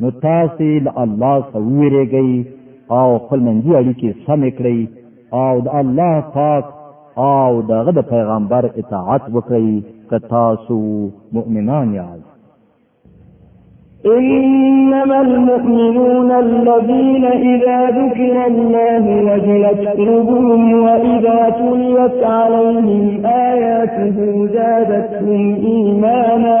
نو تاسو له الله څخه ویریږئ او خپل منځي اړیکې سمې کړئ او د الله پاک او دغه د پیغمبر اطاعت وکړئ که تاسو مؤمنان یاست إنما المؤمنون الذين إذا ذكر الله وجلت قلوبهم وإذا تليت عليهم آياته زادتهم إيمانا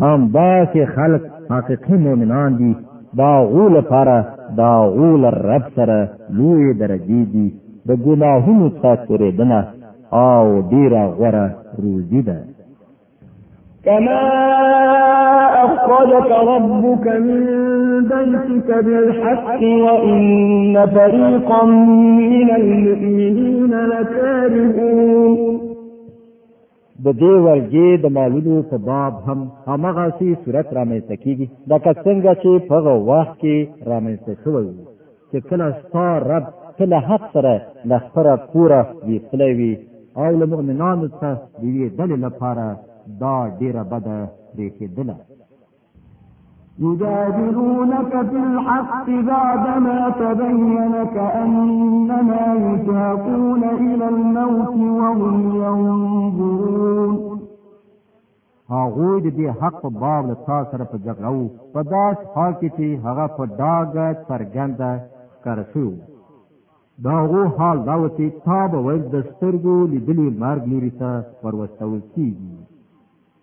هم باسی خلق حقیقی مومنان دی دا غول لپاره دا غول رب سره لوی درجه دی د ګناهونو څخه دنه او ډیره غوره روزی ده كما أخرجك ربك من بيتك بالحق وإن فريقا من المؤمنين لكارهون د دې ورګې د مالونو په باب هم همغه سي صورت رامنځته کیږي دا څنګه چې په هغه وخت کې رامنځته شوی وو چې کله ستا رب ته له حق سره له خپله کوره ویستلی وي او له مؤمنانو څخه د یوې ډلې لپاره دا ډېره بده برېښېدله يجادلونك في الحق بعدما تبين كأنما يساقون إلى الموت وهم ينظرون هغوی د دې حق په باب له تا سره په جګړه وو په داس حال کې چې هغه په ډاګه څرګنده ښکاره شو دا هغو حال دا و چې تا به ویل د سترګو لیدلي مرګ لوري ته وروستول کېږي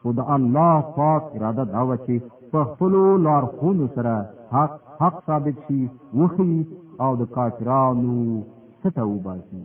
خو د الله پاک اراده دا و چې په خپل لارښونو سره حق حق ثابت شي وخی او د کافرانو ستا وباسي